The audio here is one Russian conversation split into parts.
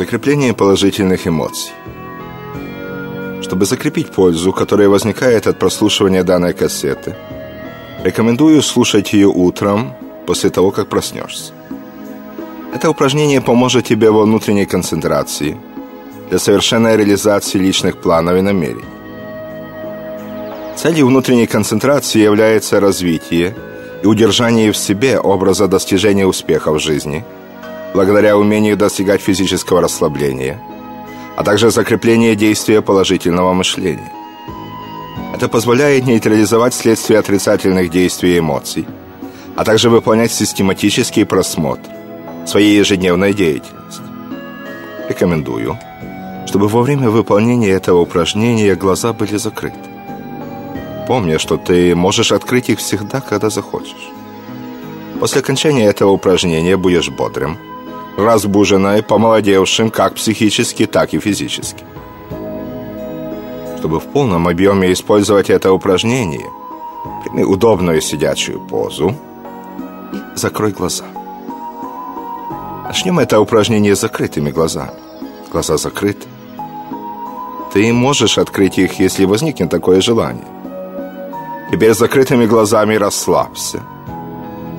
Закрепление положительных эмоций. Чтобы закрепить пользу, которая возникает от прослушивания данной кассеты, рекомендую слушать ее утром после того, как проснешься. Это упражнение поможет тебе во внутренней концентрации для совершенной реализации личных планов и намерений. Целью внутренней концентрации является развитие и удержание в себе образа достижения успеха в жизни, благодаря умению достигать физического расслабления, а также закрепление действия положительного мышления. Это позволяет нейтрализовать следствие отрицательных действий и эмоций, а также выполнять систематический просмотр своей ежедневной деятельности. Рекомендую, чтобы во время выполнения этого упражнения глаза были закрыты. Помни, что ты можешь открыть их всегда, когда захочешь. После окончания этого упражнения будешь бодрым, разбуженным и помолодевшим как психически, так и физически. Чтобы в полном объеме использовать это упражнение, прими удобную сидячую позу и закрой глаза. Начнем это упражнение с закрытыми глазами. Глаза закрыты. Ты можешь открыть их, если возникнет такое желание. Теперь закрытыми глазами расслабься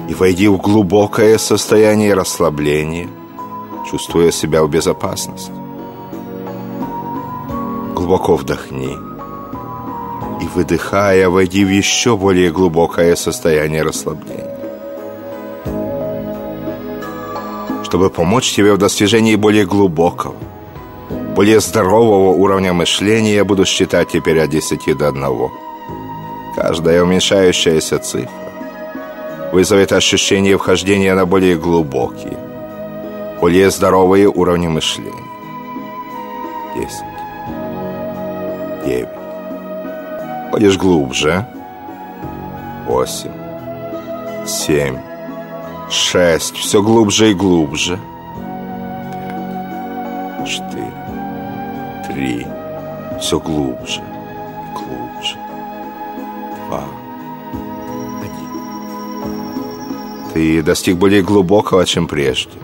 и войди в глубокое состояние расслабления, чувствуя себя в безопасности. Глубоко вдохни и, выдыхая, войди в еще более глубокое состояние расслабления. Чтобы помочь тебе в достижении более глубокого, более здорового уровня мышления, я буду считать теперь от 10 до 1. Каждая уменьшающаяся цифра вызовет ощущение вхождения на более глубокие, более здоровые уровни мышления. Десять. Девять. Ходишь глубже. Восемь. Семь. Шесть. Все глубже и глубже. Пять. Четыре. Три. Все глубже. Ты достиг более глубокого, чем прежде.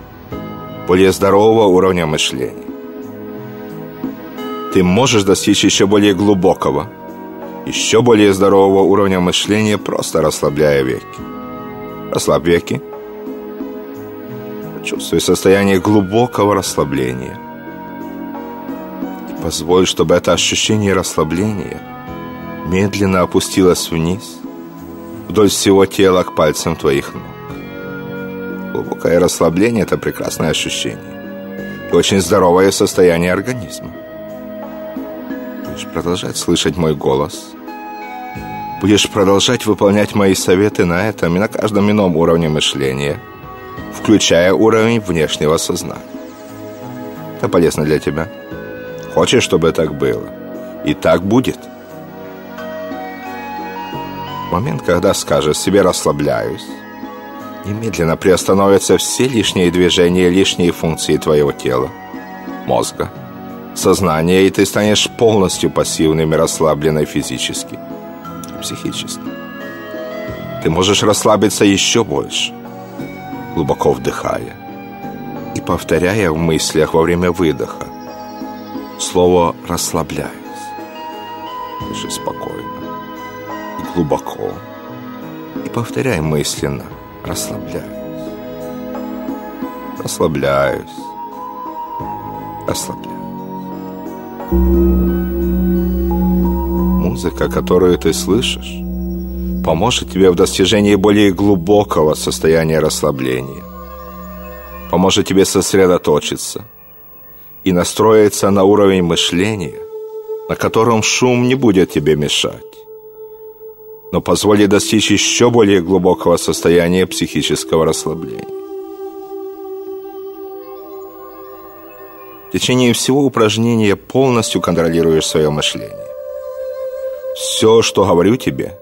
Более здорового уровня мышления. Ты можешь достичь еще более глубокого, еще более здорового уровня мышления, просто расслабляя веки. Расслабь веки. Почувствуй состояние глубокого расслабления. И позволь, чтобы это ощущение расслабления медленно опустилось вниз, вдоль всего тела к пальцам твоих ног. Глубокое расслабление – это прекрасное ощущение. И очень здоровое состояние организма. Будешь продолжать слышать мой голос. Будешь продолжать выполнять мои советы на этом и на каждом ином уровне мышления, включая уровень внешнего сознания. Это полезно для тебя. Хочешь, чтобы так было? И так будет. Момент, когда скажешь себе «расслабляюсь», Немедленно приостановятся все лишние движения, лишние функции твоего тела, мозга, сознания, и ты станешь полностью пассивным и расслабленной физически и психически. Ты можешь расслабиться еще больше, глубоко вдыхая и повторяя в мыслях во время выдоха слово «расслабляюсь». Дыши спокойно и глубоко и повторяй мысленно – Расслабляюсь. Расслабляюсь. Расслабляюсь. Музыка, которую ты слышишь, поможет тебе в достижении более глубокого состояния расслабления. Поможет тебе сосредоточиться и настроиться на уровень мышления, на котором шум не будет тебе мешать но позволит достичь еще более глубокого состояния психического расслабления. В течение всего упражнения полностью контролируешь свое мышление. Все, что говорю тебе,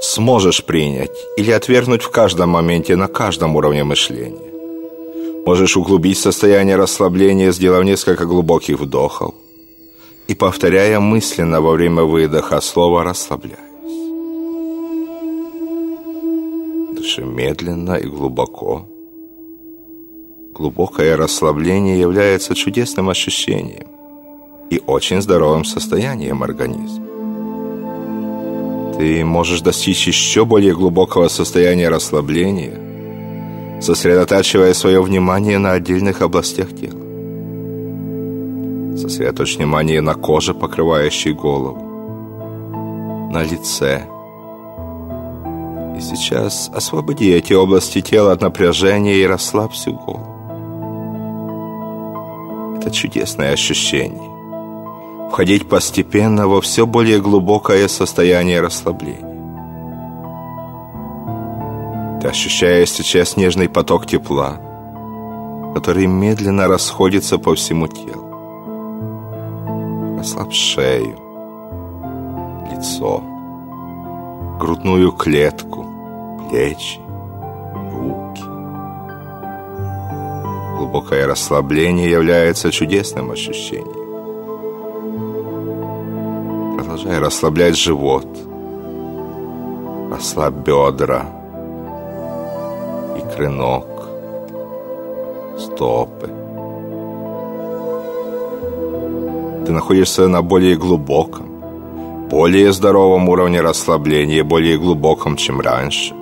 сможешь принять или отвергнуть в каждом моменте на каждом уровне мышления. Можешь углубить состояние расслабления, сделав несколько глубоких вдохов и повторяя мысленно во время выдоха слово «расслабляй». Дыши медленно и глубоко. Глубокое расслабление является чудесным ощущением и очень здоровым состоянием организма. Ты можешь достичь еще более глубокого состояния расслабления, сосредотачивая свое внимание на отдельных областях тела. Сосредоточь внимание на коже, покрывающей голову, на лице. И сейчас освободи эти области тела от напряжения и расслабь всю голову. Это чудесное ощущение. Входить постепенно во все более глубокое состояние расслабления. Ты ощущаешь сейчас нежный поток тепла, который медленно расходится по всему телу. Расслабь шею, лицо, грудную клетку, плечи, руки. Глубокое расслабление является чудесным ощущением. Продолжай расслаблять живот. Расслабь бедра, икры ног, стопы. Ты находишься на более глубоком, более здоровом уровне расслабления, более глубоком, чем раньше.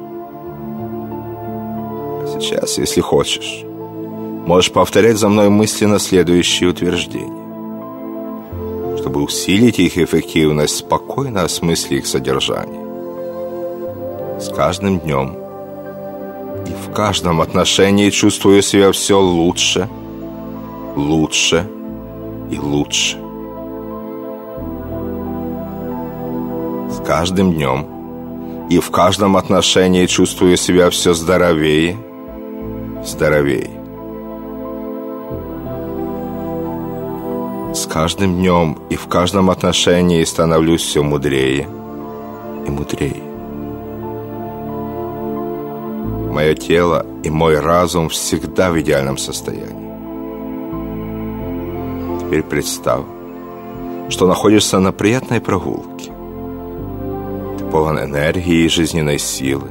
Сейчас, если хочешь, можешь повторять за мной мысленно следующие утверждения. Чтобы усилить их эффективность, спокойно осмысли их содержание. С каждым днем и в каждом отношении чувствую себя все лучше, лучше и лучше. Каждым днем и в каждом отношении чувствую себя все здоровее, здоровее. С каждым днем и в каждом отношении становлюсь все мудрее и мудрее. Мое тело и мой разум всегда в идеальном состоянии. Теперь представь, что находишься на приятной прогулке полон энергии и жизненной силы.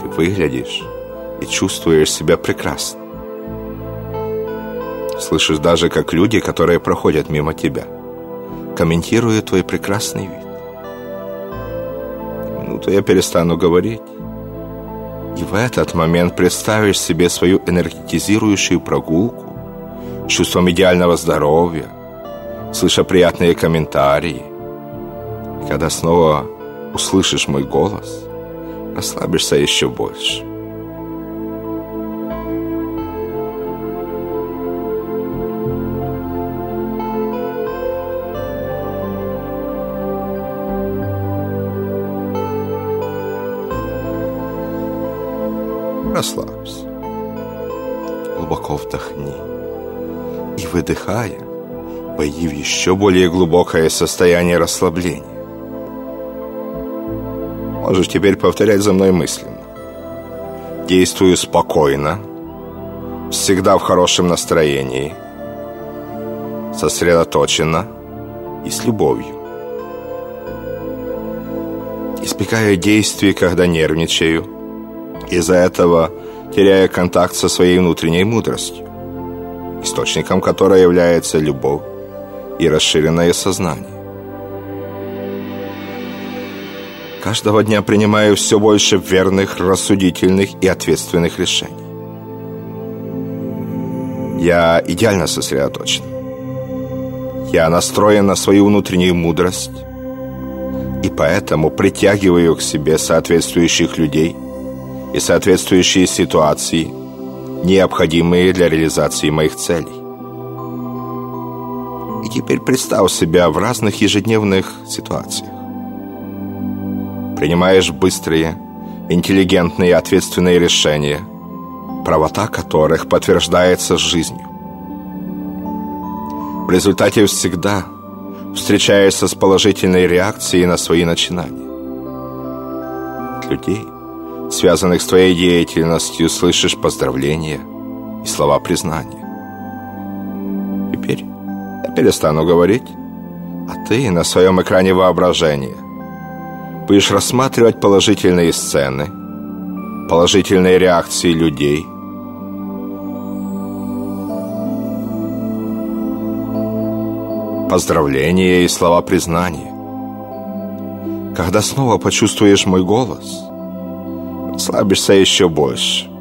Ты выглядишь и чувствуешь себя прекрасно. Слышишь даже, как люди, которые проходят мимо тебя, комментируют твой прекрасный вид. Минуту я перестану говорить. И в этот момент представишь себе свою энергетизирующую прогулку чувством идеального здоровья, слыша приятные комментарии – когда снова услышишь мой голос, расслабишься еще больше. Расслабься. Глубоко вдохни. И выдыхая, войди в еще более глубокое состояние расслабления. Можешь теперь повторять за мной мысленно. Действую спокойно, всегда в хорошем настроении, сосредоточенно и с любовью. Избегаю действий, когда нервничаю, из-за этого теряя контакт со своей внутренней мудростью, источником которой является любовь и расширенное сознание. Каждого дня принимаю все больше верных, рассудительных и ответственных решений. Я идеально сосредоточен. Я настроен на свою внутреннюю мудрость и поэтому притягиваю к себе соответствующих людей и соответствующие ситуации, необходимые для реализации моих целей. И теперь представь себя в разных ежедневных ситуациях принимаешь быстрые, интеллигентные и ответственные решения, правота которых подтверждается жизнью. В результате всегда встречаешься с положительной реакцией на свои начинания. От людей, связанных с твоей деятельностью, слышишь поздравления и слова признания. Теперь я перестану говорить, а ты на своем экране воображения – будешь рассматривать положительные сцены, положительные реакции людей. Поздравления и слова признания. Когда снова почувствуешь мой голос, слабишься еще больше.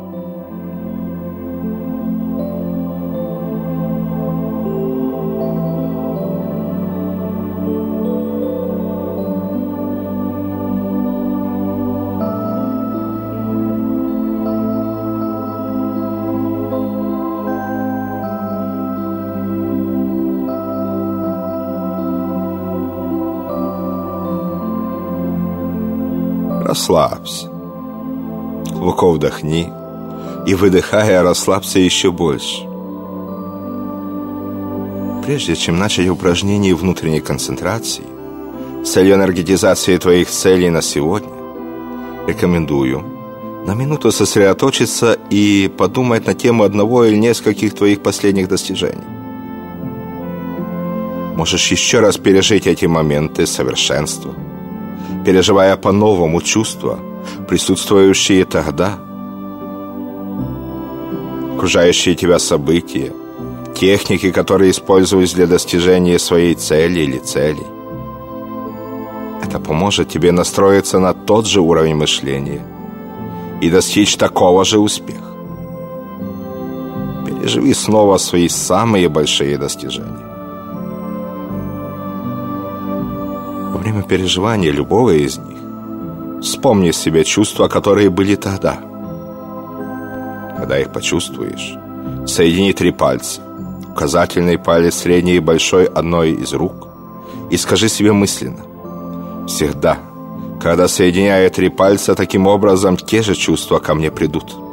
Расслабься. Глубоко вдохни и, выдыхая, расслабься еще больше. Прежде чем начать упражнение внутренней концентрации целью энергетизации твоих целей на сегодня, рекомендую на минуту сосредоточиться и подумать на тему одного или нескольких твоих последних достижений. Можешь еще раз пережить эти моменты совершенства – переживая по-новому чувства, присутствующие тогда. Окружающие тебя события, техники, которые используешь для достижения своей цели или целей. Это поможет тебе настроиться на тот же уровень мышления и достичь такого же успеха. Переживи снова свои самые большие достижения. Время переживания любого из них вспомни себе чувства, которые были тогда. Когда их почувствуешь, соедини три пальца, указательный палец, средний и большой одной из рук, и скажи себе мысленно «Всегда, когда соединяя три пальца, таким образом те же чувства ко мне придут».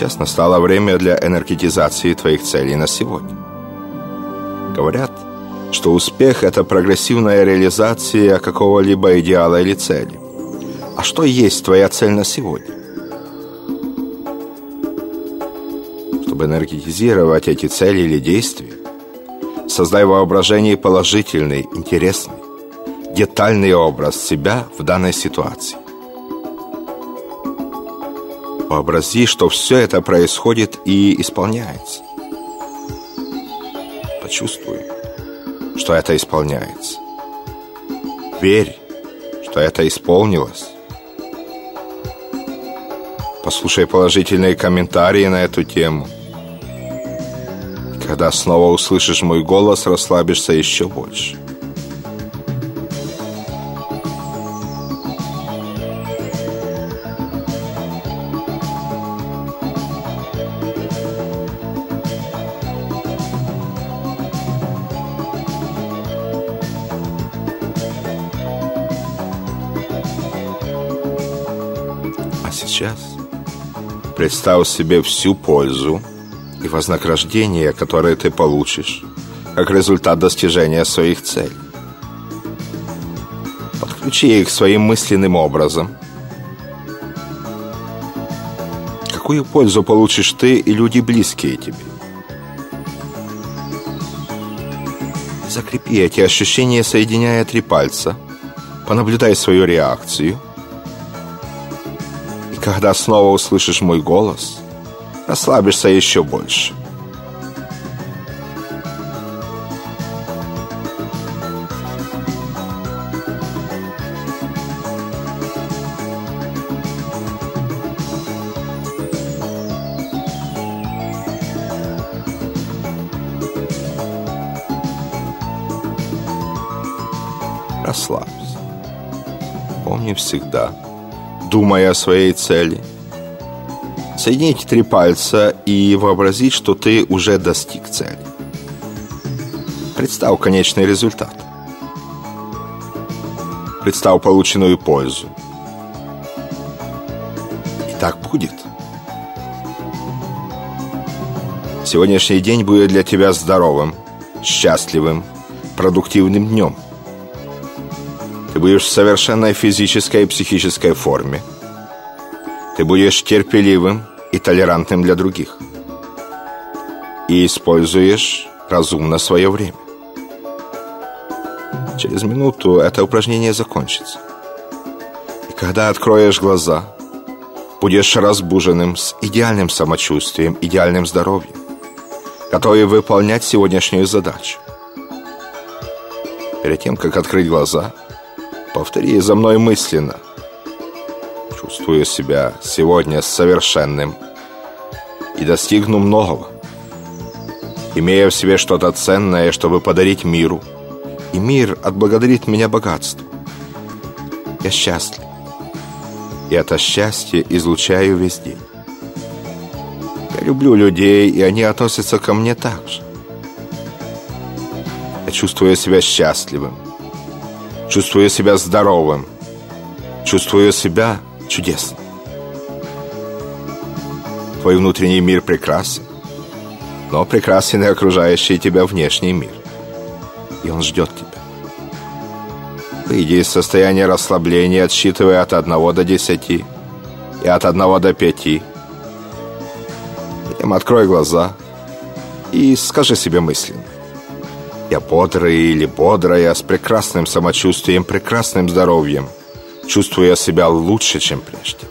Сейчас настало время для энергетизации твоих целей на сегодня. Говорят, что успех – это прогрессивная реализация какого-либо идеала или цели. А что есть твоя цель на сегодня? Чтобы энергетизировать эти цели или действия, создай воображение положительный, интересный, детальный образ себя в данной ситуации. Вообрази, что все это происходит и исполняется. Почувствуй, что это исполняется. Верь, что это исполнилось. Послушай положительные комментарии на эту тему. Когда снова услышишь мой голос, расслабишься еще больше. Представь себе всю пользу и вознаграждение, которое ты получишь как результат достижения своих целей. Подключи их своим мысленным образом. Какую пользу получишь ты и люди, близкие тебе? Закрепи эти ощущения, соединяя три пальца. Понаблюдай свою реакцию – когда снова услышишь мой голос, расслабишься еще больше. Расслабься. Помни всегда – думая о своей цели. Соединить три пальца и вообразить, что ты уже достиг цели. Представь конечный результат. Представь полученную пользу. И так будет. Сегодняшний день будет для тебя здоровым, счастливым, продуктивным днем – ты будешь в совершенной физической и психической форме. Ты будешь терпеливым, и толерантным для других. И используешь разумно свое время. Через минуту это упражнение закончится. И когда откроешь глаза, будешь разбуженным с идеальным самочувствием, идеальным здоровьем, готовый выполнять сегодняшнюю задачу. Перед тем, как открыть глаза, повтори за мной мысленно. Чувствую себя сегодня совершенным и достигну многого, имея в себе что-то ценное, чтобы подарить миру – и мир отблагодарит меня богатством. Я счастлив. И это счастье излучаю весь день. Я люблю людей, и они относятся ко мне так же. Я чувствую себя счастливым, чувствую себя здоровым, чувствую себя чудесным. Твой внутренний мир прекрасен, но прекрасен и окружающий тебя внешний мир и он ждет тебя. Выйди из состояния расслабления, отсчитывая от 1 до 10 и от 1 до 5. Затем открой глаза и скажи себе мысленно. Я бодрый или бодрая, с прекрасным самочувствием, прекрасным здоровьем, чувствуя себя лучше, чем прежде.